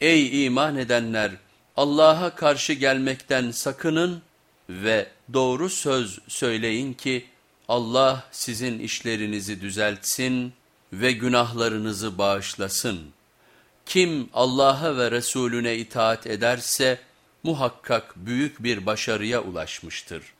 Ey iman edenler! Allah'a karşı gelmekten sakının ve doğru söz söyleyin ki Allah sizin işlerinizi düzeltsin ve günahlarınızı bağışlasın. Kim Allah'a ve Resulüne itaat ederse muhakkak büyük bir başarıya ulaşmıştır.''